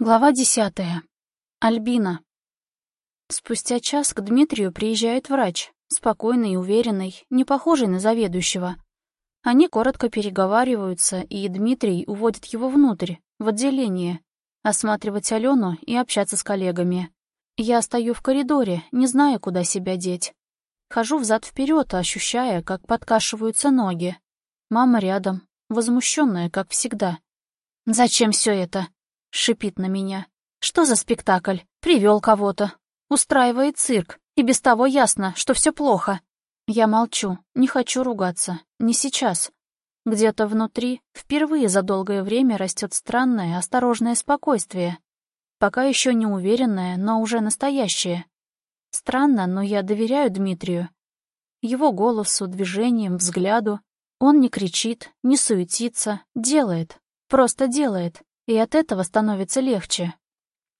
Глава десятая. Альбина. Спустя час к Дмитрию приезжает врач, спокойный и уверенный, не похожий на заведующего. Они коротко переговариваются, и Дмитрий уводит его внутрь, в отделение, осматривать Алену и общаться с коллегами. Я стою в коридоре, не зная, куда себя деть. Хожу взад вперед, ощущая, как подкашиваются ноги. Мама рядом, возмущенная, как всегда. «Зачем все это?» — шипит на меня. «Что за спектакль? Привел кого-то. Устраивает цирк. И без того ясно, что все плохо». Я молчу, не хочу ругаться. Не сейчас. Где-то внутри впервые за долгое время растет странное, осторожное спокойствие. Пока еще не уверенное, но уже настоящее. Странно, но я доверяю Дмитрию. Его голосу, движениям, взгляду. Он не кричит, не суетится, делает. Просто делает и от этого становится легче.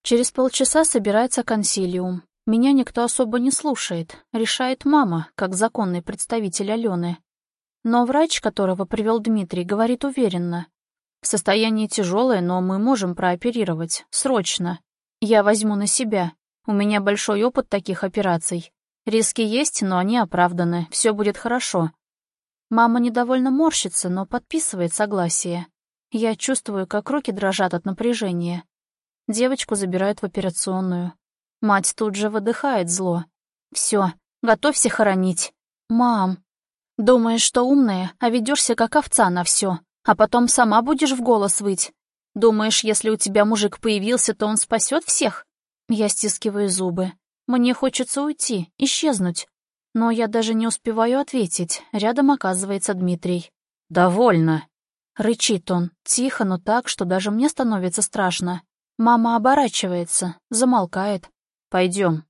Через полчаса собирается консилиум. Меня никто особо не слушает, решает мама, как законный представитель Алены. Но врач, которого привел Дмитрий, говорит уверенно. Состояние тяжелое, но мы можем прооперировать. Срочно. Я возьму на себя. У меня большой опыт таких операций. Риски есть, но они оправданы. Все будет хорошо. Мама недовольно морщится, но подписывает согласие. Я чувствую, как руки дрожат от напряжения. Девочку забирают в операционную. Мать тут же выдыхает зло. Все, готовься хоронить. Мам, думаешь, что умная, а ведешься как овца на все, а потом сама будешь в голос выть. Думаешь, если у тебя мужик появился, то он спасет всех? Я стискиваю зубы. Мне хочется уйти, исчезнуть. Но я даже не успеваю ответить. Рядом оказывается Дмитрий. «Довольно», Рычит он, тихо, но так, что даже мне становится страшно. Мама оборачивается, замолкает. Пойдем.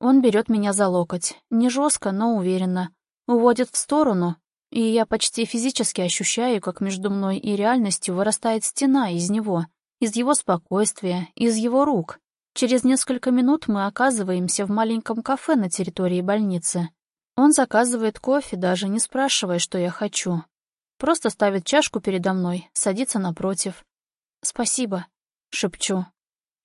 Он берет меня за локоть, не жестко, но уверенно. Уводит в сторону, и я почти физически ощущаю, как между мной и реальностью вырастает стена из него, из его спокойствия, из его рук. Через несколько минут мы оказываемся в маленьком кафе на территории больницы. Он заказывает кофе, даже не спрашивая, что я хочу. Просто ставит чашку передо мной, садится напротив. «Спасибо», — шепчу.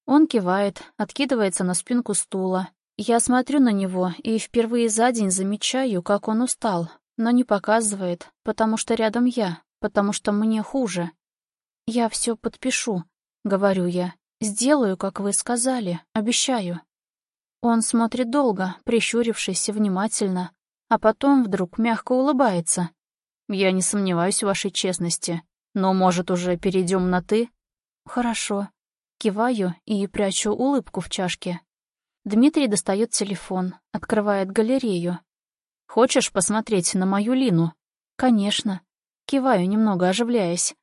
Он кивает, откидывается на спинку стула. Я смотрю на него и впервые за день замечаю, как он устал, но не показывает, потому что рядом я, потому что мне хуже. «Я все подпишу», — говорю я. «Сделаю, как вы сказали, обещаю». Он смотрит долго, прищурившись внимательно, а потом вдруг мягко улыбается. Я не сомневаюсь в вашей честности, но, может, уже перейдем на «ты»?» «Хорошо». Киваю и прячу улыбку в чашке. Дмитрий достает телефон, открывает галерею. «Хочешь посмотреть на мою Лину?» «Конечно». Киваю, немного оживляясь.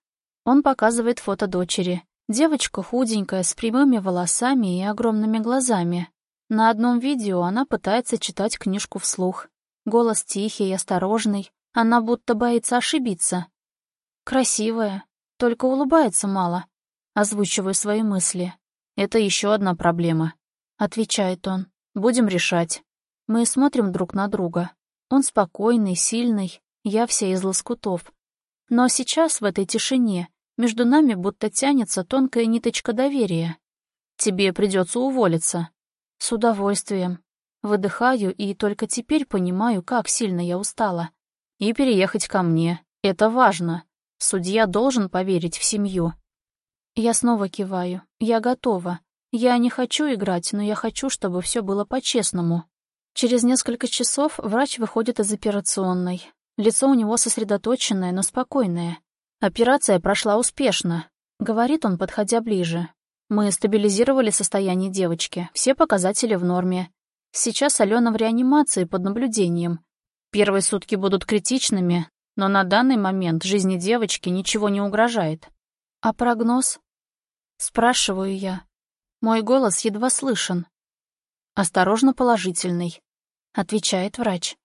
Он показывает фото дочери. Девочка худенькая, с прямыми волосами и огромными глазами. На одном видео она пытается читать книжку вслух. Голос тихий и осторожный, она будто боится ошибиться. Красивая, только улыбается мало. Озвучиваю свои мысли. Это еще одна проблема. Отвечает он. Будем решать. Мы смотрим друг на друга. Он спокойный, сильный, я вся из лоскутов. Но сейчас, в этой тишине, между нами будто тянется тонкая ниточка доверия. Тебе придется уволиться. С удовольствием. Выдыхаю и только теперь понимаю, как сильно я устала и переехать ко мне. Это важно. Судья должен поверить в семью. Я снова киваю. Я готова. Я не хочу играть, но я хочу, чтобы все было по-честному. Через несколько часов врач выходит из операционной. Лицо у него сосредоточенное, но спокойное. Операция прошла успешно, говорит он, подходя ближе. Мы стабилизировали состояние девочки, все показатели в норме. Сейчас Алена в реанимации под наблюдением. Первые сутки будут критичными, но на данный момент жизни девочки ничего не угрожает. А прогноз? Спрашиваю я. Мой голос едва слышен. Осторожно положительный, отвечает врач.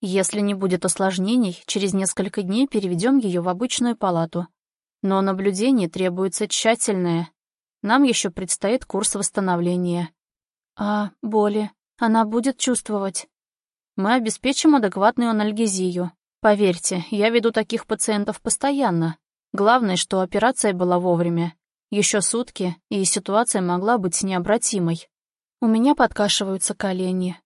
Если не будет осложнений, через несколько дней переведем ее в обычную палату. Но наблюдение требуется тщательное. Нам еще предстоит курс восстановления. А боли она будет чувствовать? Мы обеспечим адекватную анальгезию. Поверьте, я веду таких пациентов постоянно. Главное, что операция была вовремя. Еще сутки, и ситуация могла быть необратимой. У меня подкашиваются колени.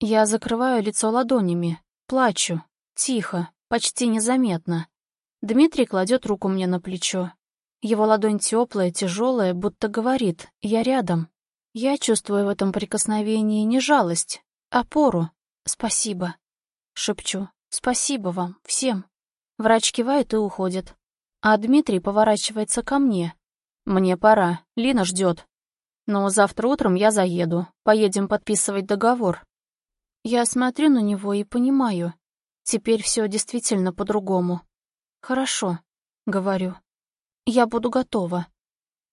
Я закрываю лицо ладонями, плачу, тихо, почти незаметно. Дмитрий кладет руку мне на плечо. Его ладонь теплая, тяжелая, будто говорит «я рядом». Я чувствую в этом прикосновении не жалость, а опору. «Спасибо». Шепчу. «Спасибо вам, всем». Врач кивает и уходит. А Дмитрий поворачивается ко мне. «Мне пора, Лина ждет. Но завтра утром я заеду, поедем подписывать договор». Я смотрю на него и понимаю. Теперь все действительно по-другому. «Хорошо», — говорю. «Я буду готова».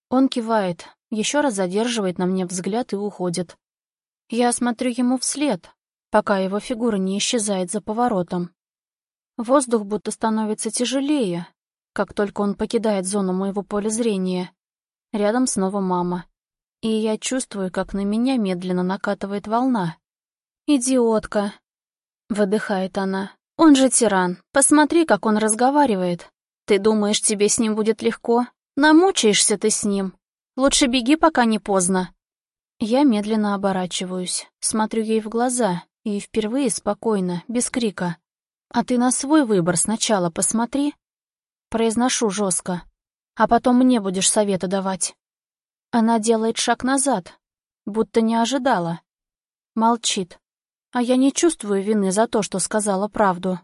Он кивает, еще раз задерживает на мне взгляд и уходит. Я смотрю ему вслед, пока его фигура не исчезает за поворотом. Воздух будто становится тяжелее, как только он покидает зону моего поля зрения. Рядом снова мама. И я чувствую, как на меня медленно накатывает волна. «Идиотка!» — выдыхает она. «Он же тиран. Посмотри, как он разговаривает. Ты думаешь, тебе с ним будет легко? Намучаешься ты с ним. Лучше беги, пока не поздно». Я медленно оборачиваюсь, смотрю ей в глаза и впервые спокойно, без крика. «А ты на свой выбор сначала посмотри». Произношу жестко. «А потом мне будешь советы давать». Она делает шаг назад, будто не ожидала. Молчит. А я не чувствую вины за то, что сказала правду.